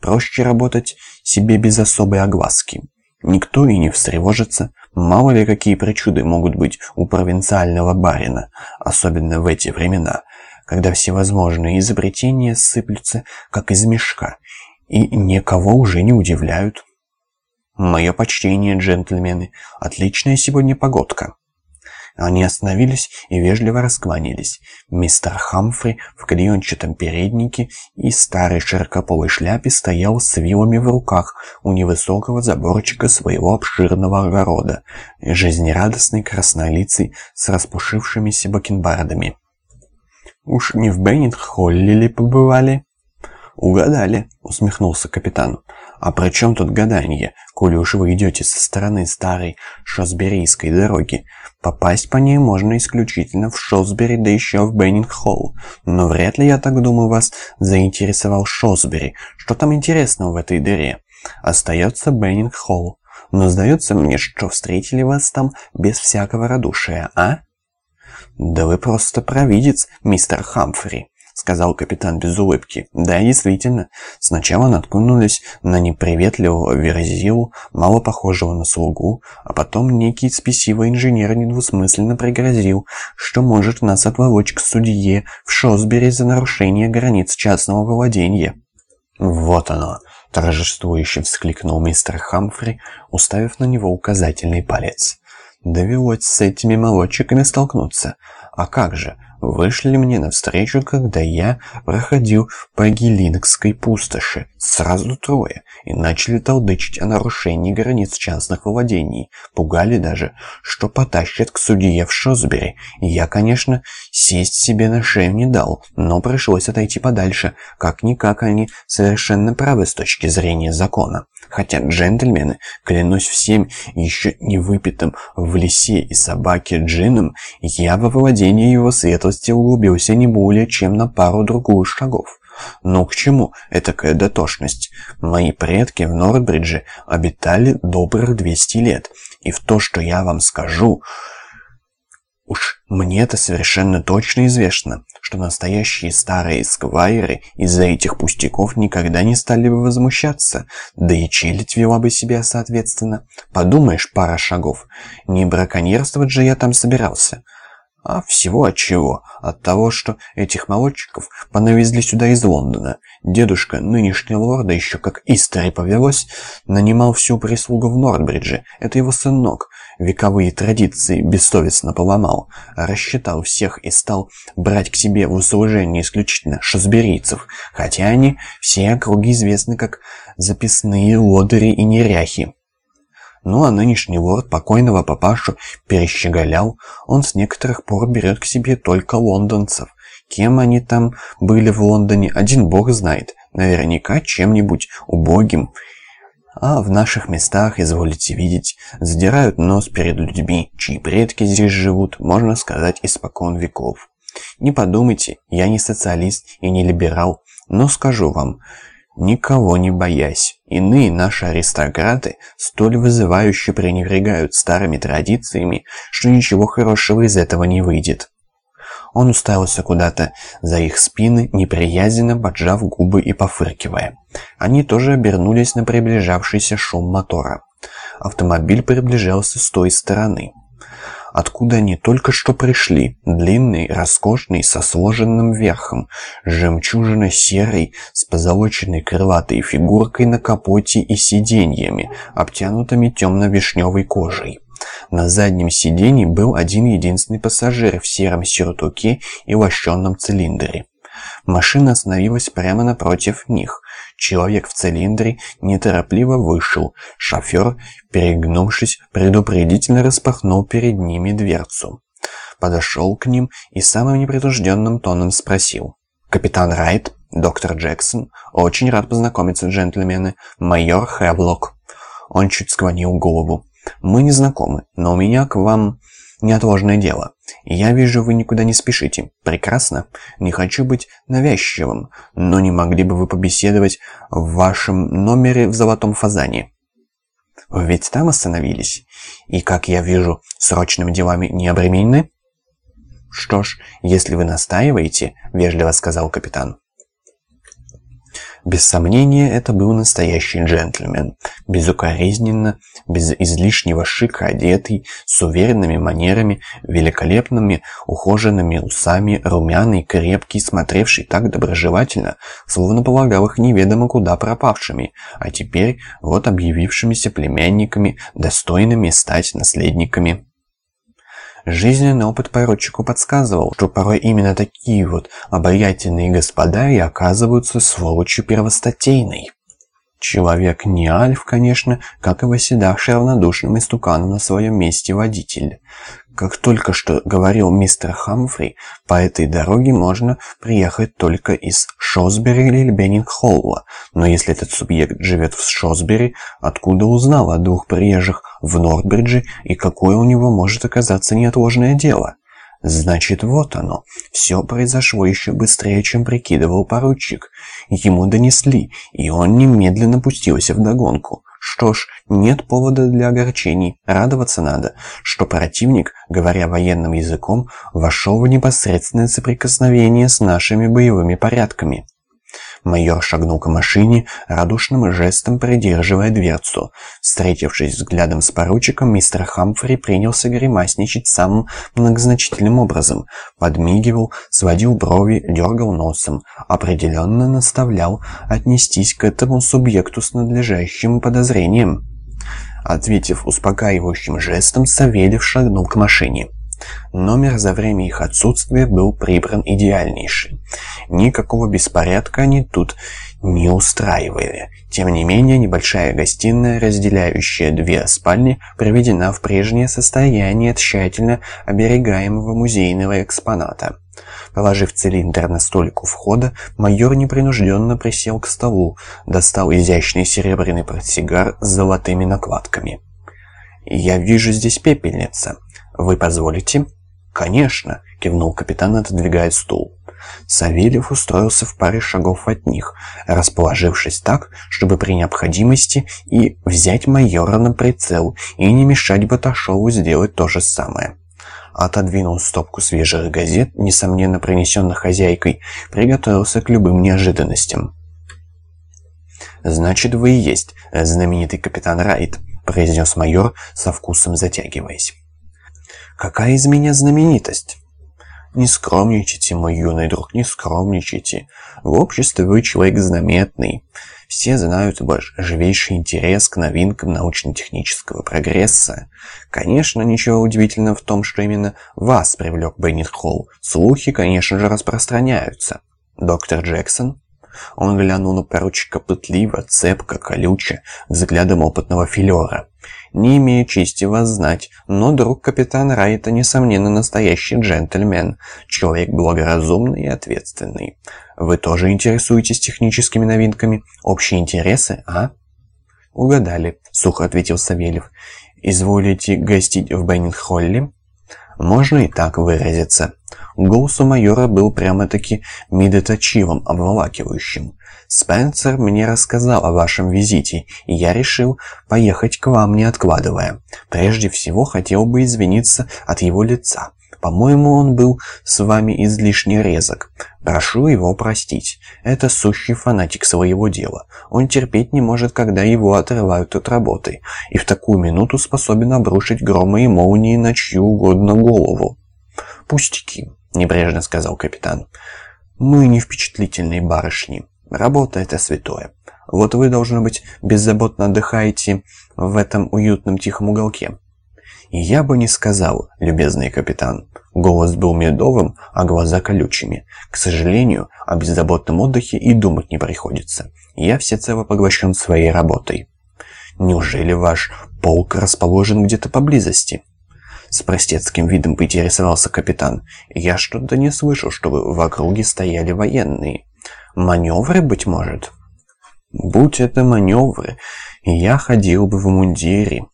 проще работать себе без особой огласки. Никто и не встревожится, мало ли какие причуды могут быть у провинциального барина, особенно в эти времена, когда всевозможные изобретения сыплются, как из мешка, и никого уже не удивляют. Мое почтение, джентльмены, отличная сегодня погодка. Они остановились и вежливо раскланялись. Мистер Хамфри в клеенчатом переднике и старой широкополой шляпе стоял с вилами в руках у невысокого заборчика своего обширного огорода, жизнерадостный краснолицый с распушившимися бакенбардами. «Уж не в Беннет-Холле ли побывали?» «Угадали», — усмехнулся капитан. «А при чем тут гадание, коли уж вы идете со стороны старой Шосберийской дороги? Попасть по ней можно исключительно в Шосбери, да еще в Беннинг-Холл. Но вряд ли, я так думаю, вас заинтересовал Шосбери. Что там интересного в этой дыре? Остается Беннинг-Холл. Но сдается мне, что встретили вас там без всякого радушия, а?» «Да вы просто провидец, мистер Хамфри», — сказал капитан без улыбки. «Да, действительно. Сначала наткнулись на неприветливого верзилу, мало похожего на слугу, а потом некий спесивый инженер недвусмысленно пригрозил, что может нас отволочь к судье в Шосбери за нарушение границ частного владения». «Вот оно!» — торжествующе вскликнул мистер Хамфри, уставив на него указательный палец. «Довелось с этими молодчиками столкнуться. А как же?» Вышли мне навстречу, когда я проходил по Гелингской пустоши. Сразу трое. И начали толдычить о нарушении границ частных владений. Пугали даже, что потащат к судье в Шосбери. Я, конечно, сесть себе на шею не дал, но пришлось отойти подальше. Как-никак они совершенно правы с точки зрения закона. Хотя джентльмены, клянусь всем еще не выпитым в лесе и собаке джином, я во владении его светлости углубился не более чем на пару-другую шагов. Но к чему этакая дотошность? Мои предки в Нордбридже обитали добрых 200 лет, и в то, что я вам скажу, Уж мне это совершенно точно известно, что настоящие старые сквайры из-за этих пустяков никогда не стали бы возмущаться, да и челядь вела бы себя соответственно. Подумаешь, пара шагов. Не браконьерствовать же я там собирался. А всего от чего? От того, что этих молодчиков понавезли сюда из Лондона. Дедушка нынешнего лорда еще как истори повелось, нанимал всю прислугу в Нордбридже. Это его сынок. Вековые традиции бессовестно поломал. Рассчитал всех и стал брать к себе в услужение исключительно шосберийцев. Хотя они все округи известны как записные лодыри и неряхи. Ну а нынешний лорд покойного папашу перещеголял, он с некоторых пор берет к себе только лондонцев. Кем они там были в Лондоне, один бог знает. Наверняка чем-нибудь убогим. А в наших местах, изволите видеть, задирают нос перед людьми, чьи предки здесь живут, можно сказать, испокон веков. Не подумайте, я не социалист и не либерал, но скажу вам, никого не боясь. Иные наши аристократы столь вызывающе пренебрегают старыми традициями, что ничего хорошего из этого не выйдет. Он уставился куда-то за их спины, неприязненно поджав губы и пофыркивая. Они тоже обернулись на приближавшийся шум мотора. Автомобиль приближался с той стороны откуда они только что пришли. Длинный, роскошный, со сложенным верхом, жемчужно-серый, с позолоченной крылатой фигуркой на капоте и сиденьями, обтянутыми темно-вишневой кожей. На заднем сиденье был один единственный пассажир в сером сюртуке и лощенном цилиндре. Машина остановилась прямо напротив них. Человек в цилиндре неторопливо вышел. Шофер, перегнувшись, предупредительно распахнул перед ними дверцу. Подошел к ним и самым непринужденным тоном спросил. «Капитан Райт, доктор Джексон, очень рад познакомиться, джентльмены. Майор Хевлок». Он чуть склонил голову. «Мы не знакомы, но у меня к вам неотложное дело. Я вижу, вы никуда не спешите. Прекрасно. Не хочу быть навязчивым, но не могли бы вы побеседовать в вашем номере в Золотом Фазане? Вы ведь там остановились? И, как я вижу, срочными делами не обременены? Что ж, если вы настаиваете, вежливо сказал капитан. Без сомнения, это был настоящий джентльмен, безукоризненно, без излишнего шика одетый, с уверенными манерами, великолепными ухоженными усами, румяный, крепкий, смотревший так доброжелательно, словно полагал их неведомо куда пропавшими, а теперь вот объявившимися племянниками, достойными стать наследниками. Жизненный опыт поручику подсказывал, что порой именно такие вот обаятельные господа и оказываются сволочью первостатейной. Человек не альф, конечно, как и восседавший равнодушным истуканом на своем месте водитель. Как только что говорил мистер Хамфри, по этой дороге можно приехать только из Шосбери или Беннингхолла. Но если этот субъект живет в Шосбери, откуда узнал о двух приезжих в Нордбридже и какое у него может оказаться неотложное дело? Значит, вот оно. Все произошло еще быстрее, чем прикидывал поручик. Ему донесли, и он немедленно пустился в догонку. Что ж, нет повода для огорчений. Радоваться надо, что противник, говоря военным языком, вошел в непосредственное соприкосновение с нашими боевыми порядками. Майор шагнул к машине, радушным жестом придерживая дверцу. Встретившись взглядом с поручиком, мистер Хамфри принялся гримасничать самым многозначительным образом. Подмигивал, сводил брови, дергал носом. Определенно наставлял отнестись к этому субъекту с надлежащим подозрением. Ответив успокаивающим жестом, Савельев шагнул к машине. Номер за время их отсутствия был прибран идеальнейший. Никакого беспорядка они тут не устраивали. Тем не менее, небольшая гостиная, разделяющая две спальни, приведена в прежнее состояние тщательно оберегаемого музейного экспоната. Положив цилиндр на столик у входа, майор непринужденно присел к столу, достал изящный серебряный портсигар с золотыми накладками. «Я вижу здесь пепельница. «Вы позволите?» «Конечно», — кивнул капитан, отодвигая стул. Савельев устроился в паре шагов от них, расположившись так, чтобы при необходимости и взять майора на прицел, и не мешать Баташову сделать то же самое. Отодвинул стопку свежих газет, несомненно принесенных хозяйкой, приготовился к любым неожиданностям. «Значит, вы и есть знаменитый капитан Райт», — произнес майор, со вкусом затягиваясь. Какая из меня знаменитость? Не скромничайте, мой юный друг, не скромничайте. В обществе вы человек знаменитый. Все знают ваш живейший интерес к новинкам научно-технического прогресса. Конечно, ничего удивительного в том, что именно вас привлек Беннет Холл. Слухи, конечно же, распространяются. Доктор Джексон? Он глянул на поручика пытливо, цепко, колюче, взглядом опытного филера. Не имею чести вас знать, но друг капитана Райта, несомненно, настоящий джентльмен, человек благоразумный и ответственный. Вы тоже интересуетесь техническими новинками? Общие интересы, а? Угадали, сухо ответил Савельев. Изволите гостить в Беннинг-Холле? Можно и так выразиться. Голос у майора был прямо-таки медитативом, обволакивающим. «Спенсер мне рассказал о вашем визите, и я решил поехать к вам, не откладывая. Прежде всего, хотел бы извиниться от его лица. По-моему, он был с вами излишне резок. Прошу его простить. Это сущий фанатик своего дела. Он терпеть не может, когда его отрывают от работы, и в такую минуту способен обрушить громы и молнии на чью угодно голову. «Пустяки», — небрежно сказал капитан. «Мы не впечатлительные барышни. Работа — это святое. Вот вы, должно быть, беззаботно отдыхаете в этом уютном тихом уголке. «Я бы не сказал, любезный капитан». Голос был медовым, а глаза колючими. К сожалению, о беззаботном отдыхе и думать не приходится. Я всецело поглощен своей работой. Неужели ваш полк расположен где-то поблизости? С простецким видом поинтересовался капитан. Я что-то не слышал, чтобы в округе стояли военные. Маневры, быть может? Будь это маневры, я ходил бы в мундире.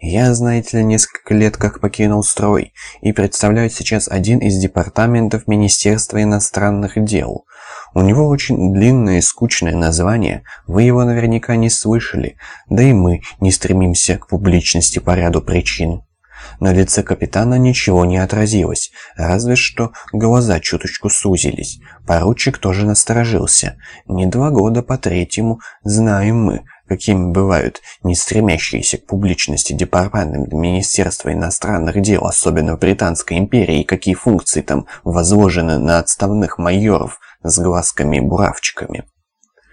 Я, знаете ли, несколько лет как покинул строй и представляю сейчас один из департаментов Министерства иностранных дел. У него очень длинное и скучное название, вы его наверняка не слышали, да и мы не стремимся к публичности по ряду причин. На лице капитана ничего не отразилось, разве что глаза чуточку сузились. Поручик тоже насторожился. Не два года по третьему знаем мы, какими бывают не стремящиеся к публичности департаменты Министерства иностранных дел, особенно в Британской империи, какие функции там возложены на отставных майоров с глазками и буравчиками.